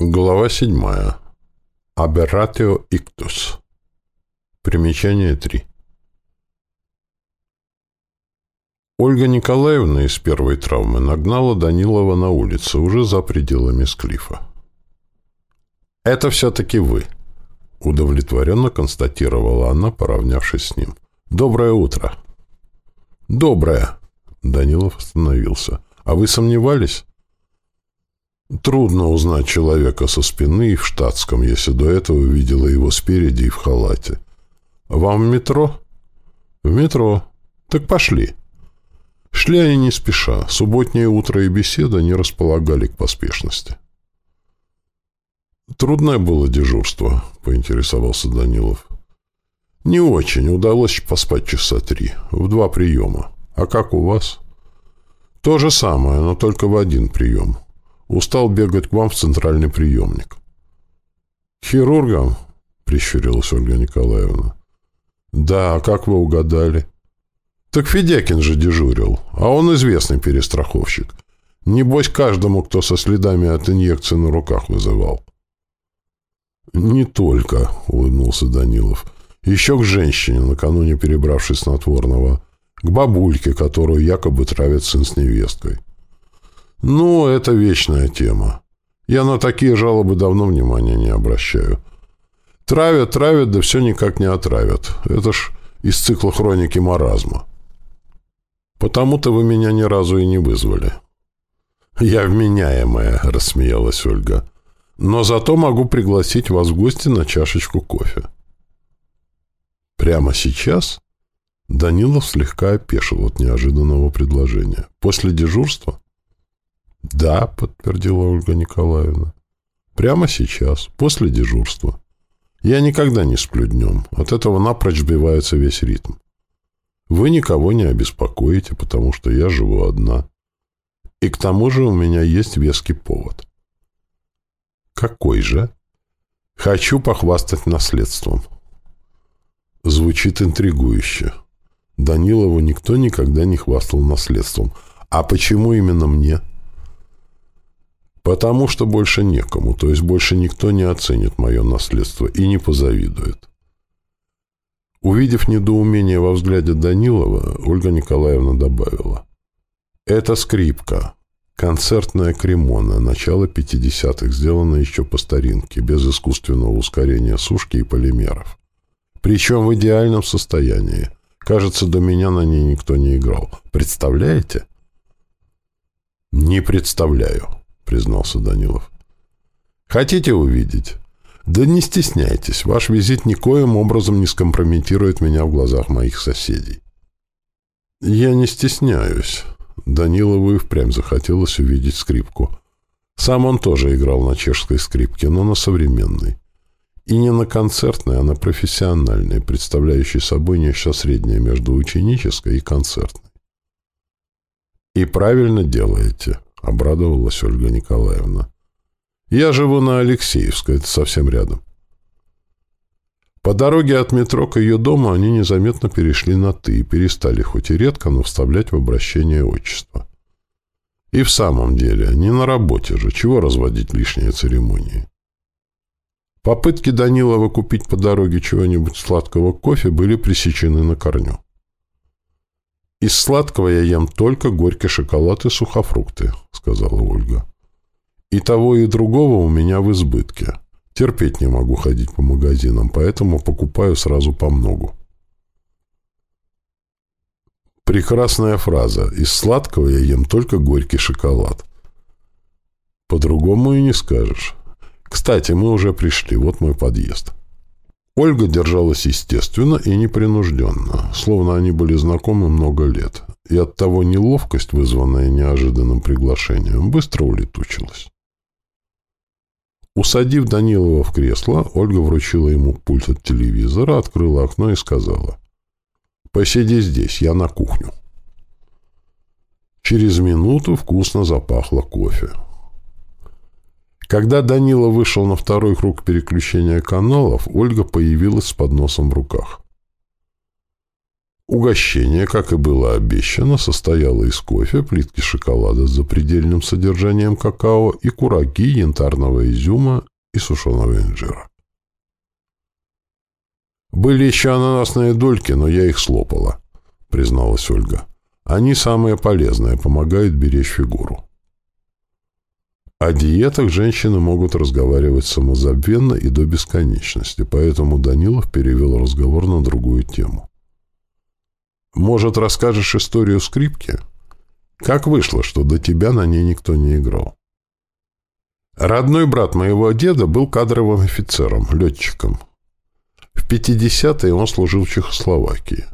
Глава седьмая. Аберратио иктус. Примечание 3. Ольга Николаевна из первой травмы нагнала Данилова на улице, уже за пределами склифа. «Это все-таки вы», — удовлетворенно констатировала она, поравнявшись с ним. «Доброе утро». «Доброе», — Данилов остановился. «А вы сомневались?» Трудно узнать человека со спины и в штатском, если до этого видела его спереди и в халате. «Вам в метро?» «В метро. Так пошли». Шли они не спеша. Субботнее утро и беседа не располагали к поспешности. «Трудное было дежурство», — поинтересовался Данилов. «Не очень. Удалось поспать часа три. В два приема. А как у вас?» «То же самое, но только в один прием. Устал бегать к вам в центральный приемник. «Хирургом?» — прищурилась Ольга Николаевна. «Да, как вы угадали?» «Так Федякин же дежурил, а он известный перестраховщик. Небось, каждому, кто со следами от инъекции на руках вызывал». «Не только», — улыбнулся Данилов. «Еще к женщине, накануне перебравшись снотворного, к бабульке, которую якобы травит сын с невесткой. Ну, это вечная тема. Я на такие жалобы давно внимания не обращаю. Травят, травят, да все никак не отравят. Это ж из цикла хроники маразма. Потому-то вы меня ни разу и не вызвали. Я вменяемая, рассмеялась Ольга. Но зато могу пригласить вас в гости на чашечку кофе. Прямо сейчас? Данилов слегка опешил от неожиданного предложения. После дежурства? «Да», — подтвердила Ольга Николаевна. «Прямо сейчас, после дежурства. Я никогда не сплю днем. От этого напрочь сбивается весь ритм. Вы никого не обеспокоите, потому что я живу одна. И к тому же у меня есть веский повод». «Какой же?» «Хочу похвастать наследством». Звучит интригующе. Данилову никто никогда не хвастал наследством. А почему именно мне?» Потому что больше некому, то есть больше никто не оценит мое наследство и не позавидует. Увидев недоумение во взгляде Данилова, Ольга Николаевна добавила. «Это скрипка. Концертная кремона, начало 50-х, сделанная еще по старинке, без искусственного ускорения сушки и полимеров. Причем в идеальном состоянии. Кажется, до меня на ней никто не играл. Представляете?» «Не представляю», признался Данилов. «Хотите увидеть?» «Да не стесняйтесь, ваш визит никоим образом не скомпрометирует меня в глазах моих соседей». «Я не стесняюсь». Данилову и впрямь захотелось увидеть скрипку. Сам он тоже играл на чешской скрипке, но на современной. И не на концертной, а на профессиональной, представляющей собой нечто среднее между ученической и концертной. «И правильно делаете», — обрадовалась Ольга Николаевна. «Я живу на Алексеевской, это совсем рядом». По дороге от метро к ее дому они незаметно перешли на «ты» и перестали хоть и редко, но вставлять в обращение отчество. И в самом деле, не на работе же, чего разводить лишние церемонии. Попытки Данилова купить по дороге чего-нибудь сладкого кофе были пресечены на корню. «Из сладкого я ем только горький шоколад и сухофрукты», — сказала Ольга. «И того, и другого у меня в избытке. Терпеть не могу ходить по магазинам, поэтому покупаю сразу по многу». Прекрасная фраза. Из сладкого я ем только горький шоколад. По-другому и не скажешь. Кстати, мы уже пришли. Вот мой подъезд. Ольга держалась естественно и непринужденно, словно они были знакомы много лет, и оттого неловкость, вызванная неожиданным приглашением, быстро улетучилась. Усадив Данилова в кресло, Ольга вручила ему пульт от телевизора, открыла окно и сказала «Посиди здесь, я на кухню». Через минуту вкусно запахло кофе. Когда Данила вышел на второй круг переключения каналов, Ольга появилась с подносом в руках. Угощение, как и было обещано, состояло из кофе, плитки шоколада с запредельным содержанием какао и кураги янтарного изюма и сушеного инжира. «Были еще ананасные дольки, но я их слопала», — призналась Ольга. «Они самые полезные, помогают беречь фигуру». О диетах женщины могут разговаривать самозабвенно и до бесконечности, поэтому Данилов перевел разговор на другую тему. «Может, расскажешь историю скрипки? Как вышло, что до тебя на ней никто не играл?» Родной брат моего деда был кадровым офицером, летчиком. В 50-е он служил в Чехословакии.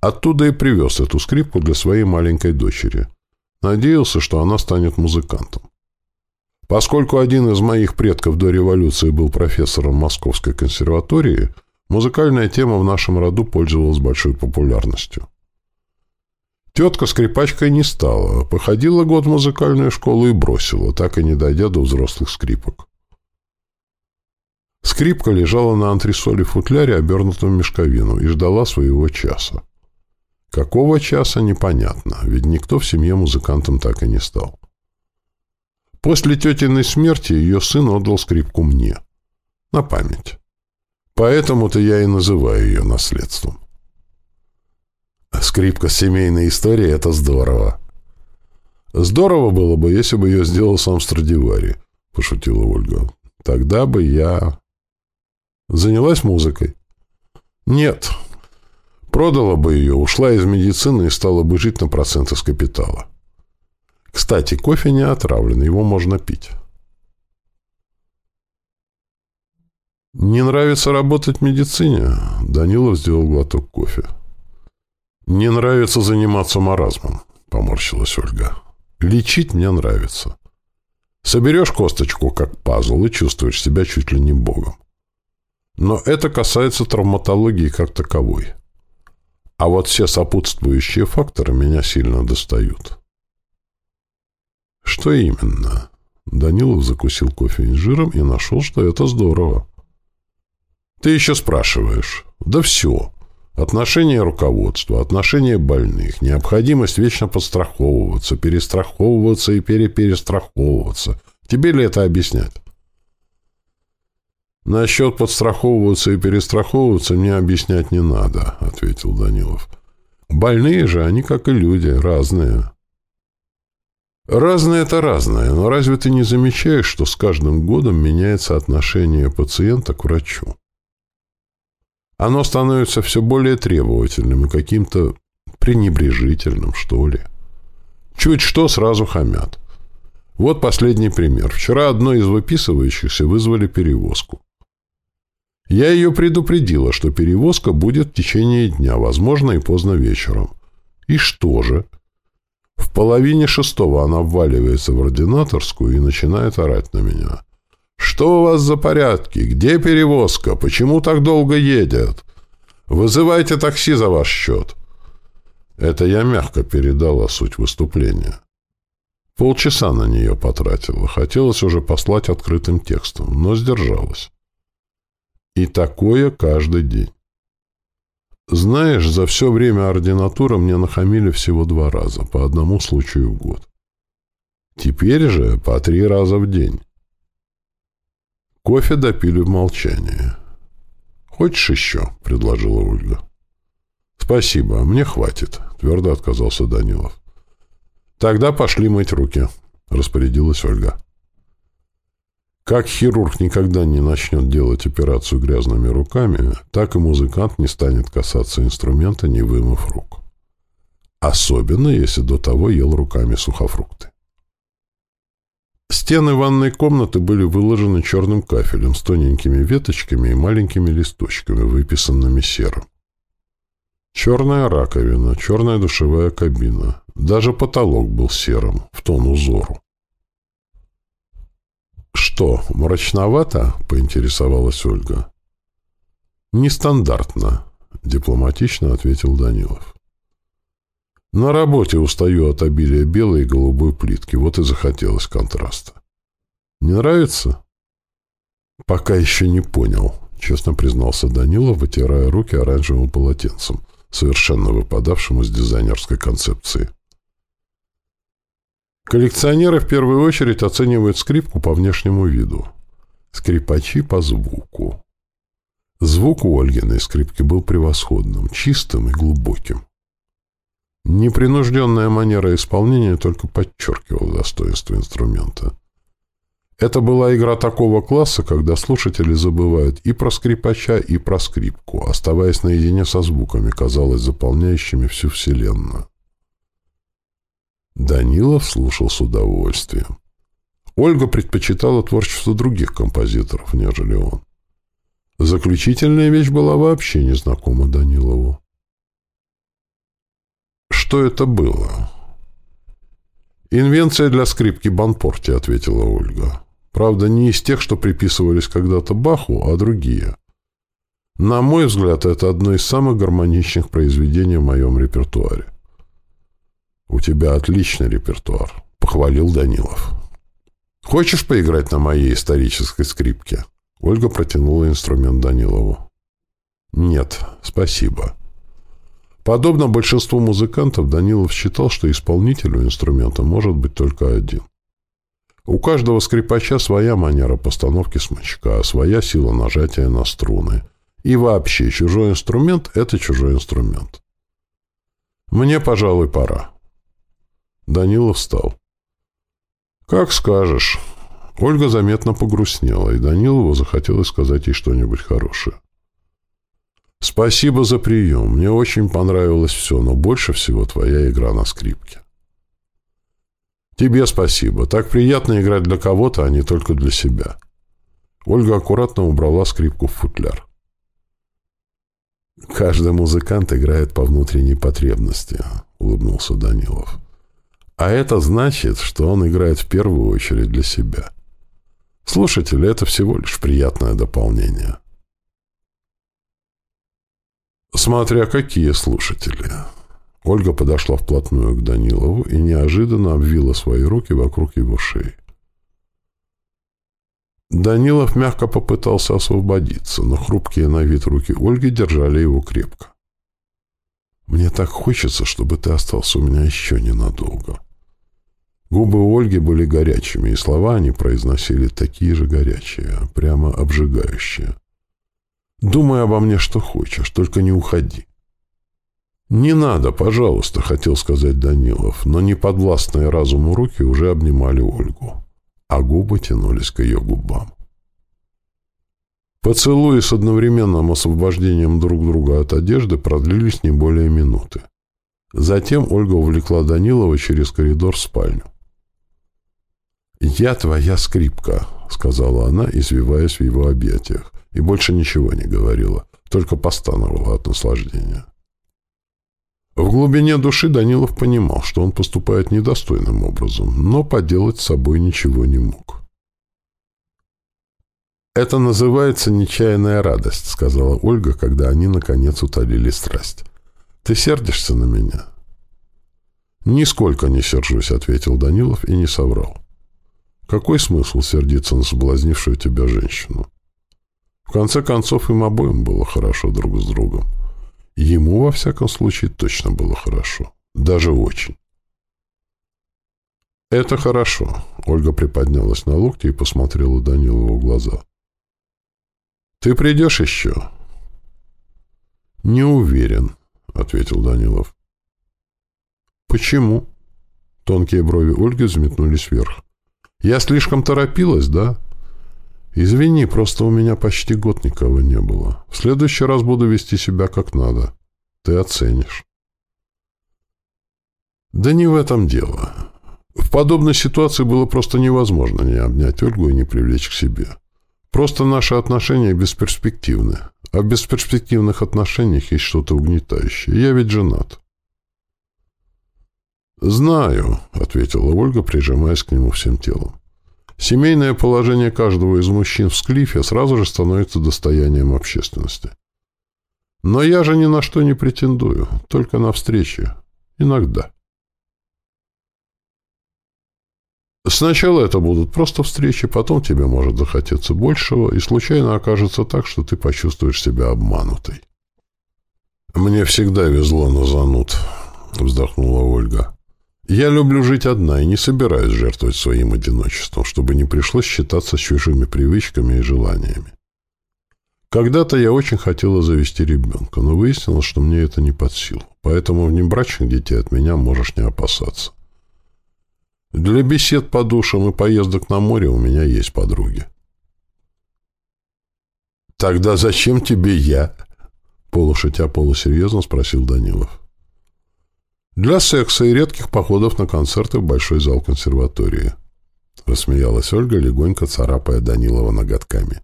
Оттуда и привез эту скрипку для своей маленькой дочери. Надеялся, что она станет музыкантом. Поскольку один из моих предков до революции был профессором Московской консерватории, музыкальная тема в нашем роду пользовалась большой популярностью. Тетка скрипачкой не стала, походила год в музыкальную школу и бросила, так и не дойдя до взрослых скрипок. Скрипка лежала на антресоле футляре, обернутом мешковину, и ждала своего часа. Какого часа, непонятно, ведь никто в семье музыкантом так и не стал. После тетиной смерти ее сын отдал скрипку мне. На память. Поэтому-то я и называю ее наследством. Скрипка с семейной историей — это здорово. Здорово было бы, если бы ее сделал сам Страдивари, — пошутила Ольга. Тогда бы я... Занялась музыкой? Нет. Продала бы ее, ушла из медицины и стала бы жить на проценты с капитала. Кстати, кофе не отравлен, его можно пить. «Не нравится работать в медицине?» Данилов сделал глоток кофе. «Не нравится заниматься маразмом», — поморщилась Ольга. «Лечить мне нравится. Соберешь косточку, как пазл, и чувствуешь себя чуть ли не богом. Но это касается травматологии как таковой. А вот все сопутствующие факторы меня сильно достают. Что именно? Данилов закусил кофе инжиром и нашел, что это здорово. Ты еще спрашиваешь. Да все. Отношение руководства, отношение больных, необходимость вечно подстраховываться, перестраховываться и переперестраховываться. Тебе ли это объяснять? «Насчет подстраховываться и перестраховываться мне объяснять не надо», — ответил Данилов. «Больные же, они, как и люди, разные». «Разное — это разное, но разве ты не замечаешь, что с каждым годом меняется отношение пациента к врачу? Оно становится все более требовательным и каким-то пренебрежительным, что ли. Чуть что сразу хамят. Вот последний пример. Вчера одной из выписывающихся вызвали перевозку. Я ее предупредила, что перевозка будет в течение дня, возможно, и поздно вечером. И что же? В половине шестого она вваливается в ординаторскую и начинает орать на меня. «Что у вас за порядки? Где перевозка? Почему так долго едет? Вызывайте такси за ваш счет». Это я мягко передала суть выступления. Полчаса на нее потратила. Хотелось уже послать открытым текстом, но сдержалась. И такое каждый день. Знаешь, за все время ординатуры мне нахамили всего два раза, по одному случаю в год. Теперь же по три раза в день. Кофе допили в молчании. «Хочешь еще?» — предложила Ольга. «Спасибо, мне хватит», — твердо отказался Данилов. «Тогда пошли мыть руки», — распорядилась Ольга. Как хирург никогда не начнет делать операцию грязными руками, так и музыкант не станет касаться инструмента, не вымыв рук. Особенно, если до того ел руками сухофрукты. Стены ванной комнаты были выложены черным кафелем с тоненькими веточками и маленькими листочками, выписанными серым. Черная раковина, черная душевая кабина. Даже потолок был серым, в тон узору. «Что, мрачновато?» — поинтересовалась Ольга. «Нестандартно», — дипломатично ответил Данилов. «На работе устаю от обилия белой и голубой плитки, вот и захотелось контраста. Не нравится?» «Пока еще не понял», — честно признался Данилов, вытирая руки оранжевым полотенцем, совершенно выпадавшим из дизайнерской концепции. Коллекционеры в первую очередь оценивают скрипку по внешнему виду. Скрипачи по звуку. Звук у Ольгиной скрипки был превосходным, чистым и глубоким. Непринужденная манера исполнения только подчеркивала достоинство инструмента. Это была игра такого класса, когда слушатели забывают и про скрипача, и про скрипку, оставаясь наедине со звуками, казалось, заполняющими всю Вселенную. Данилов слушал с удовольствием. Ольга предпочитала творчество других композиторов, нежели он. Заключительная вещь была вообще незнакома Данилову. Что это было? «Инвенция для скрипки Банпорти», — ответила Ольга. Правда, не из тех, что приписывались когда-то Баху, а другие. На мой взгляд, это одно из самых гармоничных произведений в моем репертуаре. «У тебя отличный репертуар», — похвалил Данилов. «Хочешь поиграть на моей исторической скрипке?» Ольга протянула инструмент Данилову. «Нет, спасибо». Подобно большинству музыкантов, Данилов считал, что исполнителю инструмента может быть только один. У каждого скрипача своя манера постановки смычка, своя сила нажатия на струны. И вообще, чужой инструмент — это чужой инструмент. Мне, пожалуй, пора. Данилов встал. «Как скажешь». Ольга заметно погрустнела, и Данилову захотелось сказать ей что-нибудь хорошее. «Спасибо за прием. Мне очень понравилось все, но больше всего твоя игра на скрипке». «Тебе спасибо. Так приятно играть для кого-то, а не только для себя». Ольга аккуратно убрала скрипку в футляр. «Каждый музыкант играет по внутренней потребности», — улыбнулся Данилов. «А это значит, что он играет в первую очередь для себя. Слушатели — это всего лишь приятное дополнение». «Смотря какие слушатели». Ольга подошла вплотную к Данилову и неожиданно обвила свои руки вокруг его шеи. Данилов мягко попытался освободиться, но хрупкие на вид руки Ольги держали его крепко. «Мне так хочется, чтобы ты остался у меня еще ненадолго». Губы Ольги были горячими, и слова они произносили такие же горячие, прямо обжигающие. «Думай обо мне, что хочешь, только не уходи». «Не надо, пожалуйста», — хотел сказать Данилов, но неподвластные разуму руки уже обнимали Ольгу, а губы тянулись к ее губам. Поцелуи с одновременным освобождением друг друга от одежды продлились не более минуты. Затем Ольга увлекла Данилова через коридор в спальню. «Я твоя скрипка», — сказала она, извиваясь в его объятиях, и больше ничего не говорила, только постановала от наслаждения. В глубине души Данилов понимал, что он поступает недостойным образом, но поделать с собой ничего не мог. «Это называется нечаянная радость», — сказала Ольга, когда они, наконец, утолили страсть. «Ты сердишься на меня?» «Нисколько не сержусь», — ответил Данилов и не соврал. «Какой смысл сердиться на соблазнившую тебя женщину?» В конце концов, им обоим было хорошо друг с другом. Ему, во всяком случае, точно было хорошо. Даже очень. «Это хорошо», — Ольга приподнялась на локте и посмотрела Данилову в глаза. «Ты придешь еще?» «Не уверен», — ответил Данилов. «Почему?» Тонкие брови Ольги взметнулись вверх. «Я слишком торопилась, да?» «Извини, просто у меня почти год никого не было. В следующий раз буду вести себя как надо. Ты оценишь». «Да не в этом дело. В подобной ситуации было просто невозможно не обнять Ольгу и не привлечь к себе. Просто наши отношения бесперспективны. А в бесперспективных отношениях есть что-то угнетающее. Я ведь женат». «Знаю», — ответила Ольга, прижимаясь к нему всем телом. Семейное положение каждого из мужчин в Склифе сразу же становится достоянием общественности. Но я же ни на что не претендую, только на встречи. Иногда. Сначала это будут просто встречи, потом тебе может захотеться большего, и случайно окажется так, что ты почувствуешь себя обманутой. «Мне всегда везло на зануд», — вздохнула Ольга. «Я люблю жить одна и не собираюсь жертвовать своим одиночеством, чтобы не пришлось считаться с чужими привычками и желаниями. Когда-то я очень хотела завести ребенка, но выяснилось, что мне это не под силу, поэтому внебрачных детей от меня можешь не опасаться. Для бесед по душам и поездок на море у меня есть подруги. «Тогда зачем тебе я?» Полушутя полусерьезно спросил Данилов. «Для секса и редких походов на концерты в большой зал консерватории», рассмеялась Ольга, легонько царапая Данилова ноготками.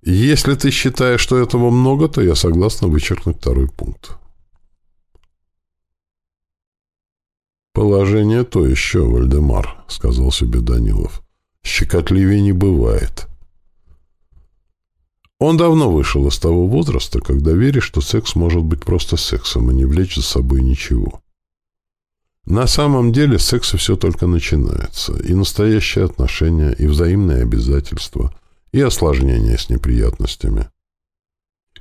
«Если ты считаешь, что этого много, то я согласна вычеркнуть второй пункт». «Положение то еще, Вальдемар», — сказал себе Данилов. «Щекотливее не бывает». Он давно вышел из того возраста, когда веришь, что секс может быть просто сексом и не влечь за собой ничего. На самом деле секса все только начинается, и настоящие отношения, и взаимные обязательства, и осложнения с неприятностями.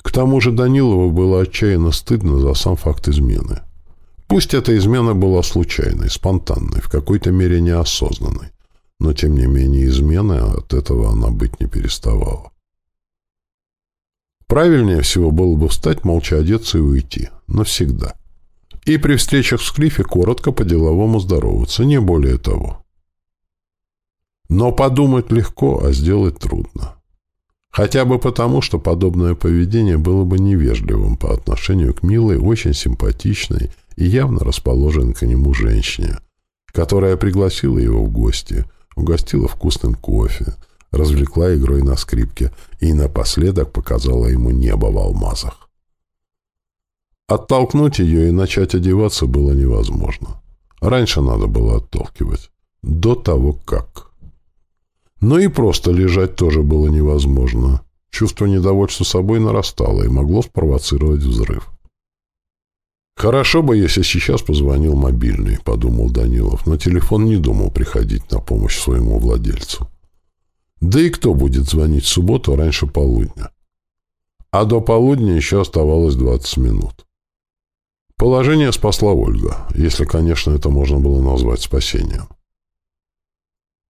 К тому же Данилову было отчаянно стыдно за сам факт измены. Пусть эта измена была случайной, спонтанной, в какой-то мере неосознанной, но тем не менее изменой от этого она быть не переставала. Правильнее всего было бы встать, молча одеться и уйти. Навсегда. И при встречах с Клиффи коротко по-деловому здороваться, не более того. Но подумать легко, а сделать трудно. Хотя бы потому, что подобное поведение было бы невежливым по отношению к милой, очень симпатичной и явно расположенной к нему женщине, которая пригласила его в гости, угостила вкусным кофе, развлекла игрой на скрипке и напоследок показала ему небо в алмазах. Оттолкнуть ее и начать одеваться было невозможно. Раньше надо было отталкивать. До того как. Но и просто лежать тоже было невозможно. Чувство недовольства собой нарастало и могло спровоцировать взрыв. «Хорошо бы, если сейчас позвонил мобильный», — подумал Данилов, но телефон не думал приходить на помощь своему владельцу. Да и кто будет звонить в субботу раньше полудня? А до полудня еще оставалось 20 минут. Положение спасла Ольга, если, конечно, это можно было назвать спасением.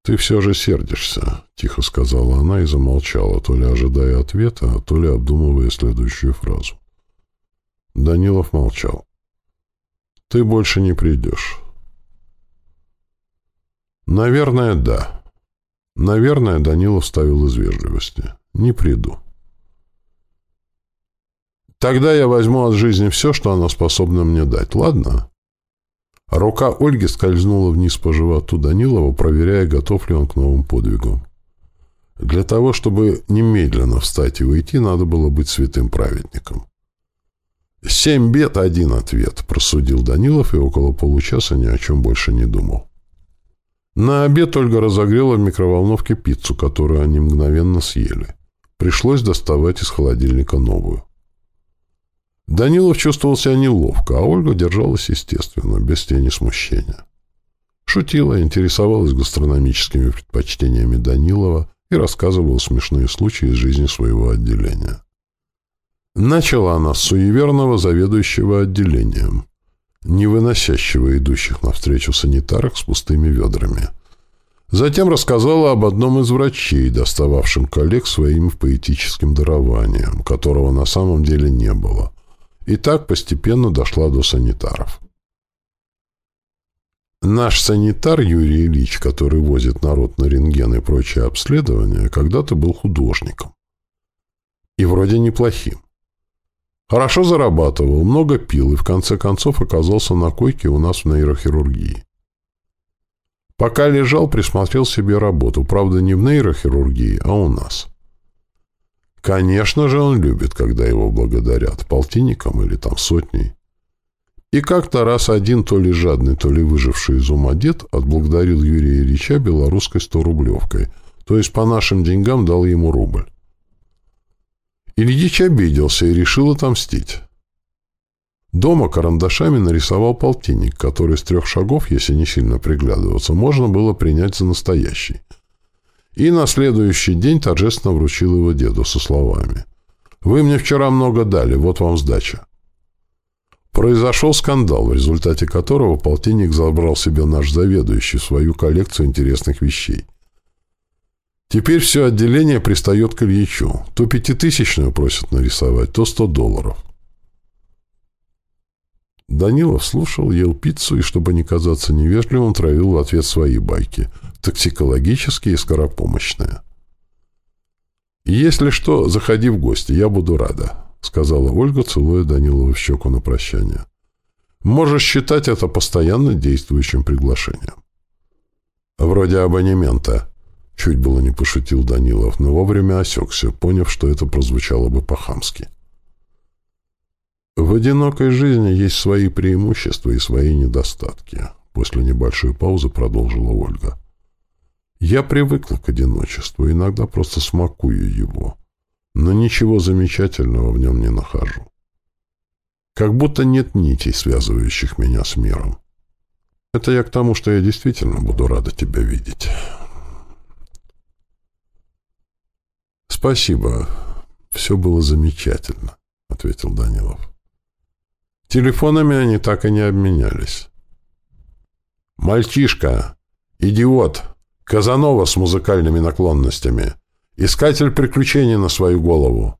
«Ты все же сердишься», — тихо сказала она и замолчала, то ли ожидая ответа, то ли обдумывая следующую фразу. Данилов молчал. «Ты больше не придешь». «Наверное, да». Наверное, Данила вставил из вежливости. Не приду. Тогда я возьму от жизни все, что она способна мне дать, ладно? Рука Ольги скользнула вниз по животу Данилова, проверяя, готов ли он к новым подвигам. Для того, чтобы немедленно встать и уйти, надо было быть святым праведником. «Семь бед, один ответ», — просудил Данилов и около получаса ни о чем больше не думал. На обед Ольга разогрела в микроволновке пиццу, которую они мгновенно съели. Пришлось доставать из холодильника новую. Данилов чувствовал себя неловко, а Ольга держалась естественно, без тени смущения. Шутила, интересовалась гастрономическими предпочтениями Данилова и рассказывала смешные случаи из жизни своего отделения. Начала она с суеверного заведующего отделением не выносящего идущих навстречу санитарок с пустыми ведрами. Затем рассказала об одном из врачей, достававшем коллег своим поэтическим дарованием, которого на самом деле не было. И так постепенно дошла до санитаров. Наш санитар Юрий Ильич, который возит народ на рентген и прочие обследования, когда-то был художником. И вроде неплохим. Хорошо зарабатывал, много пил и в конце концов оказался на койке у нас в нейрохирургии. Пока лежал, присмотрел себе работу, правда, не в нейрохирургии, а у нас. Конечно же, он любит, когда его благодарят, полтинником или там сотней. И как-то раз один то ли жадный, то ли выживший из ума дед отблагодарил Юрия Ильича белорусской 100-рублевкой, то есть по нашим деньгам дал ему рубль. Ильич обиделся и решил отомстить. Дома карандашами нарисовал полтинник, который с трех шагов, если не сильно приглядываться, можно было принять за настоящий. И на следующий день торжественно вручил его деду со словами. «Вы мне вчера много дали, вот вам сдача». Произошел скандал, в результате которого полтинник забрал себе наш заведующий свою коллекцию интересных вещей. Теперь все отделение пристает к Ильичу. То пятитысячную просят нарисовать, то сто долларов. Данилов слушал, ел пиццу и, чтобы не казаться невежливым, травил в ответ свои байки. Токсикологические и скоропомощные. «Если что, заходи в гости, я буду рада», — сказала Ольга, целуя Данилова в щеку на прощание. «Можешь считать это постоянно действующим приглашением». «Вроде абонемента», — чуть было не пошутил Данилов, но вовремя осекся, поняв, что это прозвучало бы по-хамски. «В одинокой жизни есть свои преимущества и свои недостатки», — после небольшой паузы продолжила Ольга. «Я привыкла к одиночеству, иногда просто смакую его» но ничего замечательного в нем не нахожу. Как будто нет нитей, связывающих меня с миром. Это я к тому, что я действительно буду рада тебя видеть. Спасибо. Все было замечательно, ответил Данилов. Телефонами они так и не обменялись. Мальчишка, идиот, Казанова с музыкальными наклонностями — Искатель приключений на свою голову.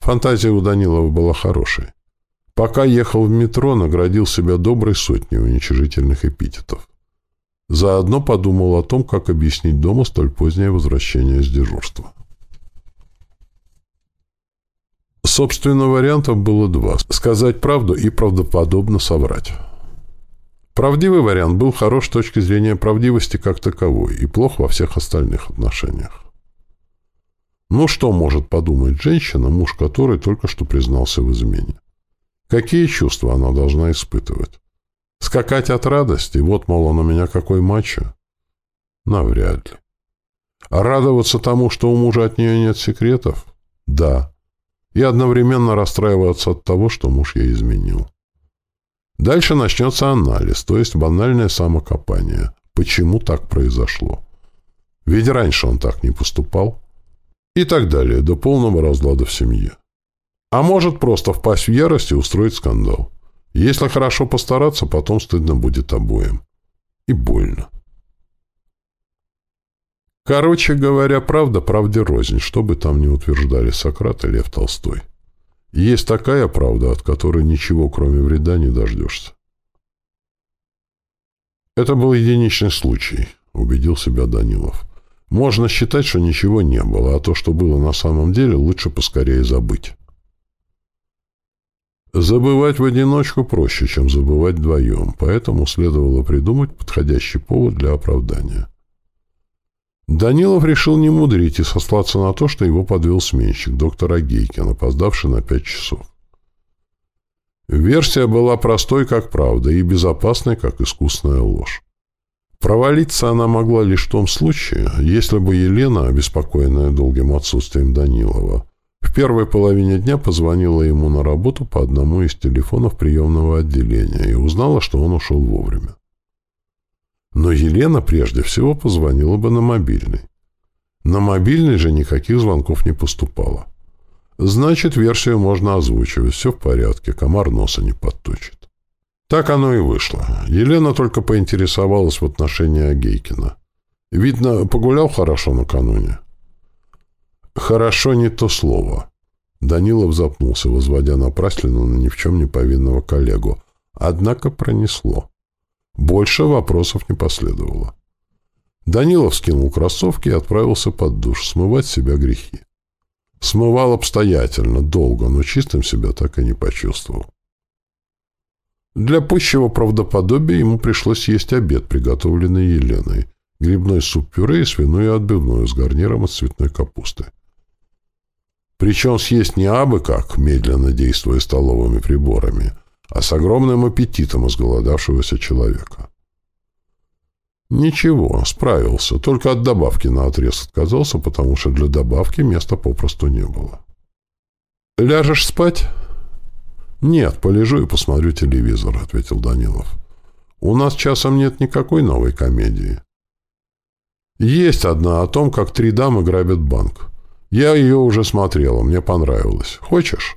Фантазия у Данилова была хорошей. Пока ехал в метро, наградил себя доброй сотней уничижительных эпитетов. Заодно подумал о том, как объяснить дома столь позднее возвращение с дежурства. Собственно, вариантов было два. Сказать правду и правдоподобно соврать. Правдивый вариант был хорош с точки зрения правдивости как таковой и плох во всех остальных отношениях. Ну что может подумать женщина, муж которой только что признался в измене? Какие чувства она должна испытывать? Скакать от радости? Вот, мол, он у меня какой мачо? Навряд ли. А радоваться тому, что у мужа от нее нет секретов? Да. И одновременно расстраиваться от того, что муж ей изменил. Дальше начнется анализ, то есть банальное самокопание. Почему так произошло? Ведь раньше он так не поступал. И так далее, до полного разлада в семье. А может просто впасть в ярость и устроить скандал. Если хорошо постараться, потом стыдно будет обоим. И больно. Короче говоря, правда правде рознь, что бы там ни утверждали Сократ и Лев Толстой. Есть такая правда, от которой ничего, кроме вреда, не дождешься. Это был единичный случай, убедил себя Данилов. Можно считать, что ничего не было, а то, что было на самом деле, лучше поскорее забыть. Забывать в одиночку проще, чем забывать вдвоем, поэтому следовало придумать подходящий повод для оправдания. Данилов решил не мудрить и сослаться на то, что его подвел сменщик, доктор Агейкин, опоздавший на пять часов. Версия была простой, как правда, и безопасной, как искусная ложь. Провалиться она могла лишь в том случае, если бы Елена, обеспокоенная долгим отсутствием Данилова, в первой половине дня позвонила ему на работу по одному из телефонов приемного отделения и узнала, что он ушел вовремя. Но Елена прежде всего позвонила бы на мобильный. На мобильный же никаких звонков не поступало. Значит, версию можно озвучивать. Все в порядке, комар носа не подточит. Так оно и вышло. Елена только поинтересовалась в отношении Агейкина. Видно, погулял хорошо накануне. «Хорошо не то слово». Данилов запнулся, возводя напраслину на ни в чем не повинного коллегу. Однако пронесло. Больше вопросов не последовало. Данилов скинул кроссовки и отправился под душ смывать себя грехи. Смывал обстоятельно, долго, но чистым себя так и не почувствовал. Для пущего правдоподобия ему пришлось есть обед, приготовленный Еленой. Грибной суп-пюре и свиную отбивную с гарниром из цветной капусты. Причем съесть не абы как, медленно действуя столовыми приборами, а с огромным аппетитом изголодавшегося человека. Ничего, справился, только от добавки на отрез отказался, потому что для добавки места попросту не было. «Ляжешь спать?» «Нет, полежу и посмотрю телевизор», — ответил Данилов. «У нас часом нет никакой новой комедии». «Есть одна о том, как три дамы грабят банк. Я ее уже смотрела, мне понравилось. Хочешь?»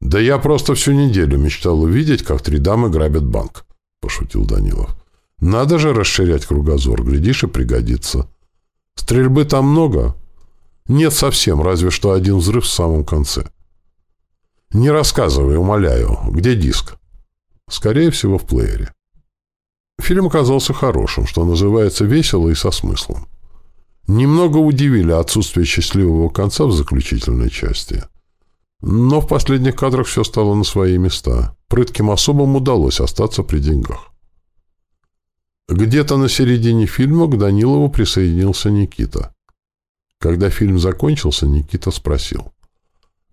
«Да я просто всю неделю мечтал увидеть, как три дамы грабят банк», — пошутил Данилов. «Надо же расширять кругозор, глядишь, и пригодится. Стрельбы там много?» «Нет совсем, разве что один взрыв в самом конце». «Не рассказывай, умоляю. Где диск?» «Скорее всего, в плеере». Фильм оказался хорошим, что называется, весело и со смыслом. Немного удивили отсутствие счастливого конца в заключительной части. Но в последних кадрах все стало на свои места. Прытким особам удалось остаться при деньгах. Где-то на середине фильма к Данилову присоединился Никита. Когда фильм закончился, Никита спросил.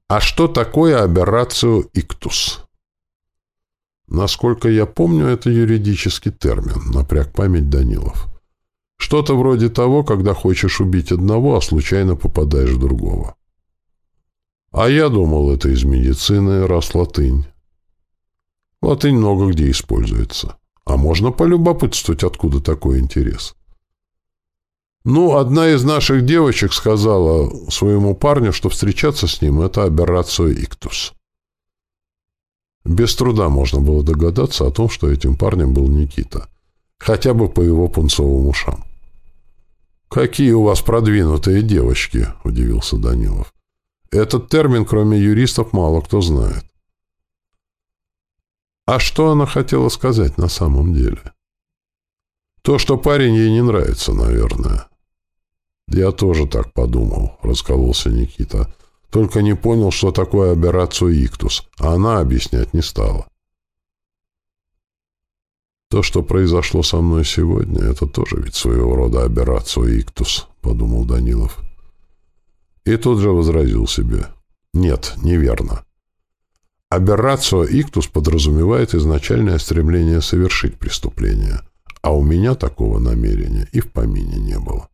«А что такое аберрацию иктус?» Насколько я помню, это юридический термин, напряг память Данилов. Что-то вроде того, когда хочешь убить одного, а случайно попадаешь в другого. А я думал, это из медицины, раз латынь. Латынь много где используется. А можно полюбопытствовать, откуда такой интерес. Ну, одна из наших девочек сказала своему парню, что встречаться с ним — это аберрация иктус. Без труда можно было догадаться о том, что этим парнем был Никита. Хотя бы по его пунцовым ушам. «Какие у вас продвинутые девочки!» — удивился Данилов. Этот термин, кроме юристов, мало кто знает. А что она хотела сказать на самом деле? То, что парень ей не нравится, наверное. Я тоже так подумал, раскололся Никита. Только не понял, что такое аберрацию иктус, а она объяснять не стала. То, что произошло со мной сегодня, это тоже ведь своего рода аберрацию иктус, подумал Данилов. И тут же возразил себе. Нет, неверно. Аберрацио иктус подразумевает изначальное стремление совершить преступление, а у меня такого намерения и в помине не было.